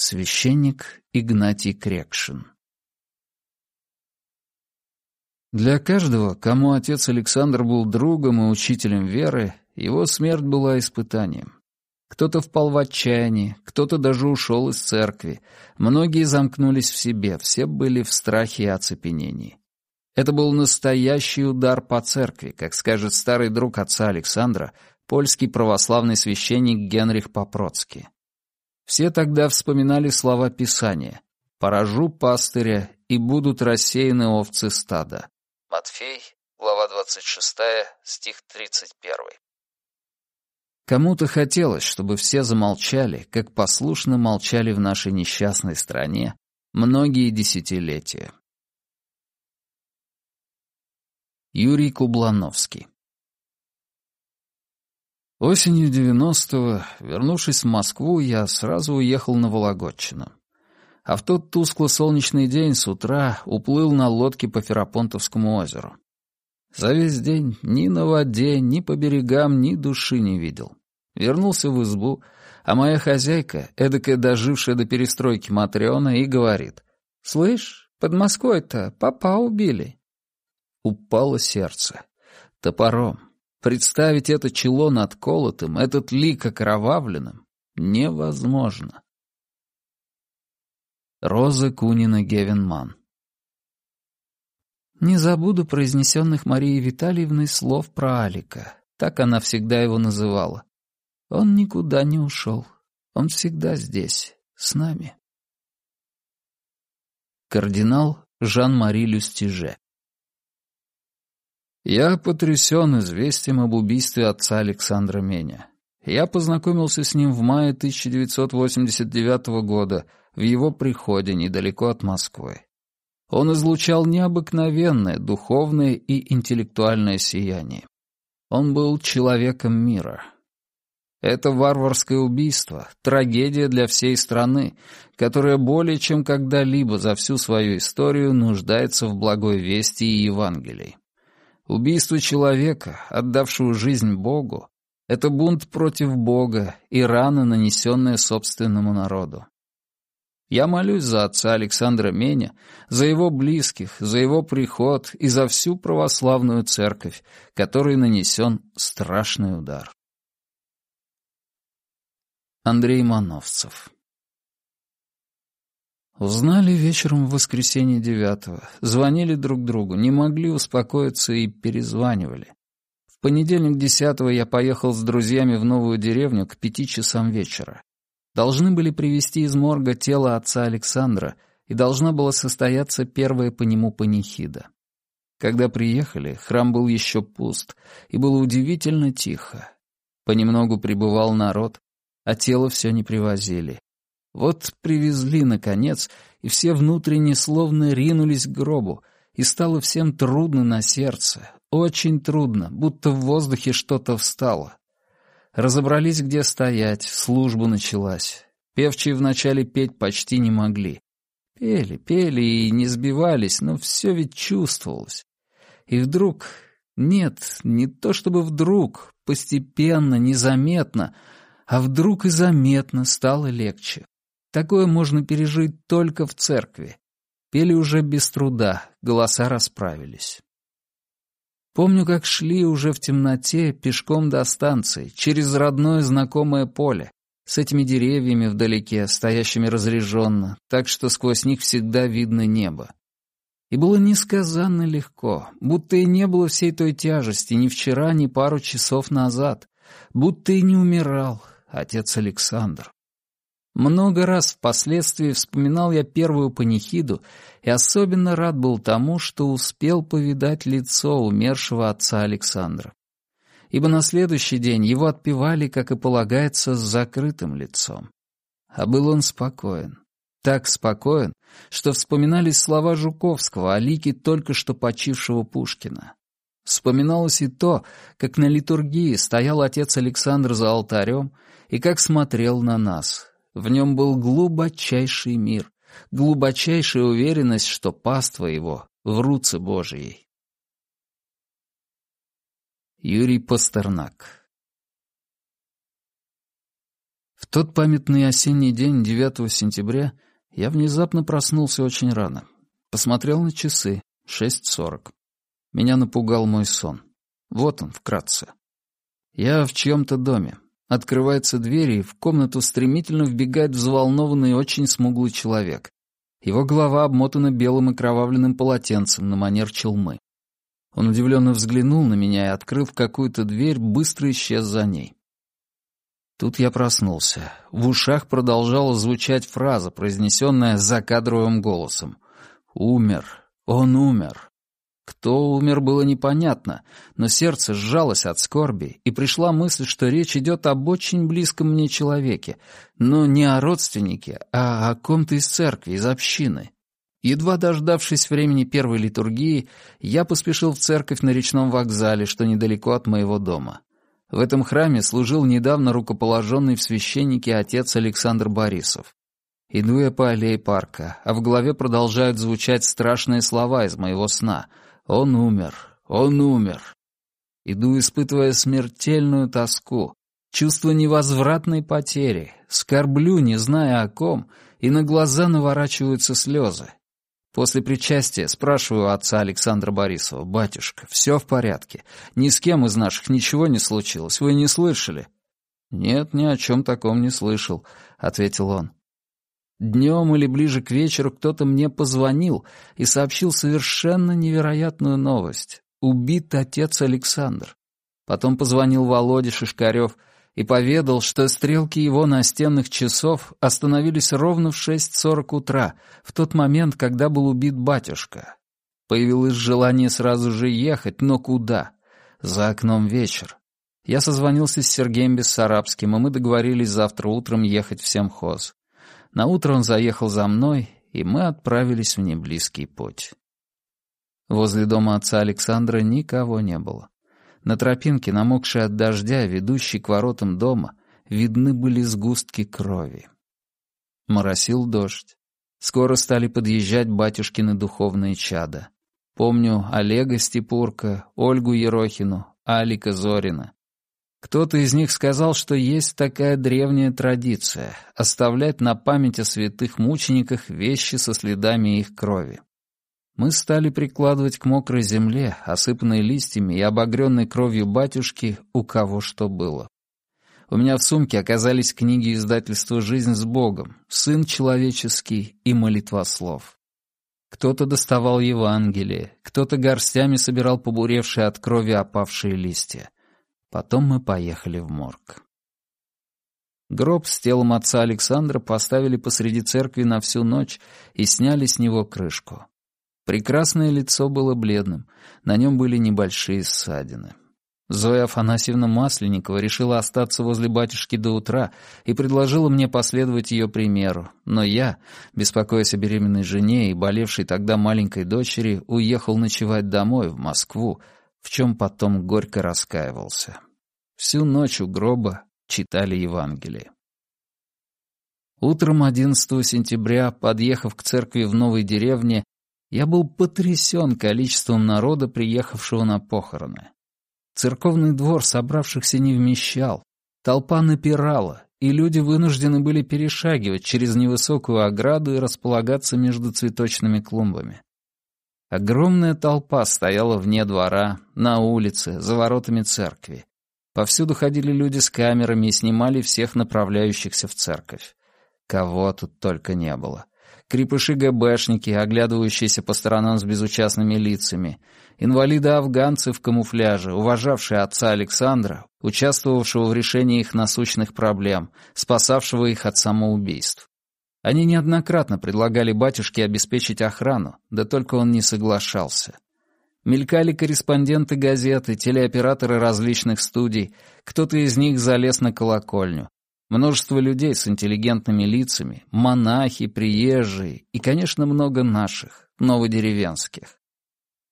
Священник Игнатий Крекшин Для каждого, кому отец Александр был другом и учителем веры, его смерть была испытанием. Кто-то впал в отчаяние, кто-то даже ушел из церкви. Многие замкнулись в себе, все были в страхе и оцепенении. Это был настоящий удар по церкви, как скажет старый друг отца Александра, польский православный священник Генрих Попроцкий. Все тогда вспоминали слова Писания «Поражу пастыря, и будут рассеяны овцы стада». Матфей, глава 26, стих 31. Кому-то хотелось, чтобы все замолчали, как послушно молчали в нашей несчастной стране многие десятилетия. Юрий Кублановский Осенью 90-го, вернувшись в Москву, я сразу уехал на Вологодчину. А в тот тускло-солнечный день с утра уплыл на лодке по Ферапонтовскому озеру. За весь день ни на воде, ни по берегам, ни души не видел. Вернулся в избу, а моя хозяйка, эдакая дожившая до перестройки Матриона, и говорит, «Слышь, под Москвой-то папа убили». Упало сердце. Топором. Представить это чело над колотым, этот лик окровавленным, невозможно. Роза Кунина Гевенман Не забуду произнесенных Марией Витальевной слов про Алика. Так она всегда его называла. Он никуда не ушел. Он всегда здесь, с нами. Кардинал Жан-Мари Люстиже я потрясен известием об убийстве отца Александра Меня. Я познакомился с ним в мае 1989 года в его приходе недалеко от Москвы. Он излучал необыкновенное духовное и интеллектуальное сияние. Он был человеком мира. Это варварское убийство, трагедия для всей страны, которая более чем когда-либо за всю свою историю нуждается в благой вести и Евангелии. Убийство человека, отдавшего жизнь Богу, — это бунт против Бога и рана, нанесенная собственному народу. Я молюсь за отца Александра Меня, за его близких, за его приход и за всю православную церковь, которой нанесен страшный удар. Андрей Мановцев Узнали вечером в воскресенье девятого, звонили друг другу, не могли успокоиться и перезванивали. В понедельник десятого я поехал с друзьями в новую деревню к пяти часам вечера. Должны были привезти из морга тело отца Александра, и должна была состояться первая по нему панихида. Когда приехали, храм был еще пуст, и было удивительно тихо. Понемногу прибывал народ, а тело все не привозили. Вот привезли, наконец, и все внутренне словно ринулись к гробу, и стало всем трудно на сердце, очень трудно, будто в воздухе что-то встало. Разобрались, где стоять, служба началась. Певчие вначале петь почти не могли. Пели, пели и не сбивались, но все ведь чувствовалось. И вдруг... Нет, не то чтобы вдруг, постепенно, незаметно, а вдруг и заметно стало легче. Такое можно пережить только в церкви. Пели уже без труда, голоса расправились. Помню, как шли уже в темноте пешком до станции, через родное знакомое поле, с этими деревьями вдалеке, стоящими разреженно, так что сквозь них всегда видно небо. И было несказанно легко, будто и не было всей той тяжести ни вчера, ни пару часов назад, будто и не умирал отец Александр. Много раз впоследствии вспоминал я первую панихиду и особенно рад был тому, что успел повидать лицо умершего отца Александра. Ибо на следующий день его отпевали, как и полагается, с закрытым лицом. А был он спокоен. Так спокоен, что вспоминались слова Жуковского о лике только что почившего Пушкина. Вспоминалось и то, как на литургии стоял отец Александр за алтарем и как смотрел на нас, в нем был глубочайший мир, глубочайшая уверенность, что паства его в руце Божьей. Юрий Пастернак В тот памятный осенний день, 9 сентября, я внезапно проснулся очень рано. Посмотрел на часы. 6.40. Меня напугал мой сон. Вот он, вкратце. Я в чьем-то доме. Открывается дверь, и в комнату стремительно вбегает взволнованный очень смуглый человек. Его голова обмотана белым окровавленным полотенцем на манер челмы. Он удивленно взглянул на меня и, открыв какую-то дверь, быстро исчез за ней. Тут я проснулся. В ушах продолжала звучать фраза, произнесенная закадровым голосом. «Умер. Он умер». Кто умер, было непонятно, но сердце сжалось от скорби, и пришла мысль, что речь идет об очень близком мне человеке, но не о родственнике, а о ком-то из церкви, из общины. Едва дождавшись времени первой литургии, я поспешил в церковь на речном вокзале, что недалеко от моего дома. В этом храме служил недавно рукоположенный в священнике отец Александр Борисов. Иду я по аллее парка, а в голове продолжают звучать страшные слова из моего сна — он умер, он умер. Иду, испытывая смертельную тоску, чувство невозвратной потери, скорблю, не зная о ком, и на глаза наворачиваются слезы. После причастия спрашиваю отца Александра Борисова, «Батюшка, все в порядке? Ни с кем из наших ничего не случилось, вы не слышали?» «Нет, ни о чем таком не слышал», — ответил он. Днем или ближе к вечеру кто-то мне позвонил и сообщил совершенно невероятную новость. Убит отец Александр. Потом позвонил Володя Шишкарев и поведал, что стрелки его настенных часов остановились ровно в 6.40 утра, в тот момент, когда был убит батюшка. Появилось желание сразу же ехать, но куда? За окном вечер. Я созвонился с Сергеем Бессарабским, и мы договорились завтра утром ехать в Семхоз. Наутро он заехал за мной, и мы отправились в неблизкий путь. Возле дома отца Александра никого не было. На тропинке, намокшей от дождя, ведущей к воротам дома, видны были сгустки крови. Моросил дождь. Скоро стали подъезжать батюшкины духовные чада. Помню Олега Степурка, Ольгу Ерохину, Алика Зорина. Кто-то из них сказал, что есть такая древняя традиция — оставлять на память о святых мучениках вещи со следами их крови. Мы стали прикладывать к мокрой земле, осыпанной листьями и обогренной кровью батюшки, у кого что было. У меня в сумке оказались книги издательства «Жизнь с Богом», «Сын человеческий» и «Молитвослов». Кто-то доставал Евангелие, кто-то горстями собирал побуревшие от крови опавшие листья. Потом мы поехали в морг. Гроб с телом отца Александра поставили посреди церкви на всю ночь и сняли с него крышку. Прекрасное лицо было бледным, на нем были небольшие ссадины. Зоя Афанасьевна Масленникова решила остаться возле батюшки до утра и предложила мне последовать ее примеру, но я, беспокоясь о беременной жене и болевшей тогда маленькой дочери, уехал ночевать домой, в Москву, в чем потом горько раскаивался. Всю ночь у гроба читали Евангелие. Утром 11 сентября, подъехав к церкви в новой деревне, я был потрясен количеством народа, приехавшего на похороны. Церковный двор собравшихся не вмещал, толпа напирала, и люди вынуждены были перешагивать через невысокую ограду и располагаться между цветочными клумбами. Огромная толпа стояла вне двора, на улице, за воротами церкви. Повсюду ходили люди с камерами и снимали всех направляющихся в церковь. Кого тут только не было. Крепыши-ГБшники, оглядывающиеся по сторонам с безучастными лицами, инвалиды-афганцы в камуфляже, уважавшие отца Александра, участвовавшего в решении их насущных проблем, спасавшего их от самоубийств. Они неоднократно предлагали батюшке обеспечить охрану, да только он не соглашался. Мелькали корреспонденты газеты, телеоператоры различных студий, кто-то из них залез на колокольню. Множество людей с интеллигентными лицами, монахи, приезжие и, конечно, много наших, новодеревенских.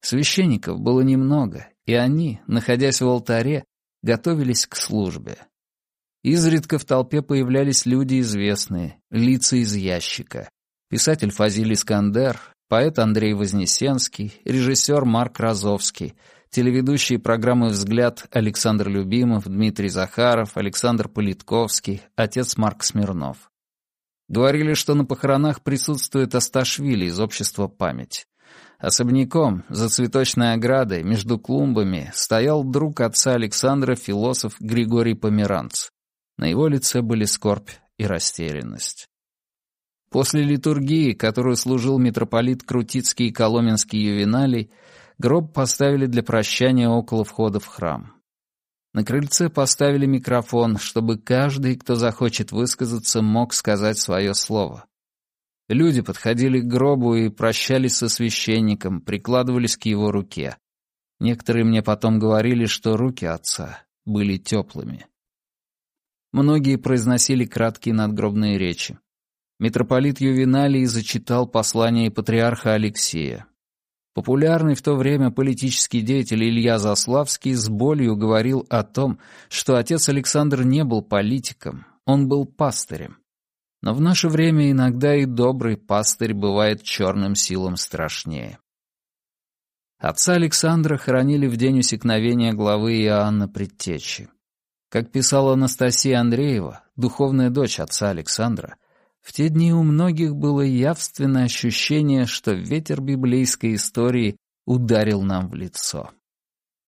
Священников было немного, и они, находясь в алтаре, готовились к службе. Изредка в толпе появлялись люди известные, лица из ящика. Писатель Фазиль Искандер, поэт Андрей Вознесенский, режиссер Марк Розовский, телеведущие программы «Взгляд» Александр Любимов, Дмитрий Захаров, Александр Политковский, отец Марк Смирнов. Говорили, что на похоронах присутствует Асташвили из общества «Память». Особняком, за цветочной оградой, между клумбами, стоял друг отца Александра, философ Григорий Померанц. На его лице были скорбь и растерянность. После литургии, которую служил митрополит Крутицкий и Коломенский Ювеналий, гроб поставили для прощания около входа в храм. На крыльце поставили микрофон, чтобы каждый, кто захочет высказаться, мог сказать свое слово. Люди подходили к гробу и прощались со священником, прикладывались к его руке. Некоторые мне потом говорили, что руки отца были теплыми. Многие произносили краткие надгробные речи. Митрополит Ювеналий зачитал послание патриарха Алексея. Популярный в то время политический деятель Илья Заславский с болью говорил о том, что отец Александр не был политиком, он был пастырем. Но в наше время иногда и добрый пастырь бывает черным силам страшнее. Отца Александра хоронили в день усекновения главы Иоанна Предтечи. Как писала Анастасия Андреева, духовная дочь отца Александра, в те дни у многих было явственное ощущение, что ветер библейской истории ударил нам в лицо.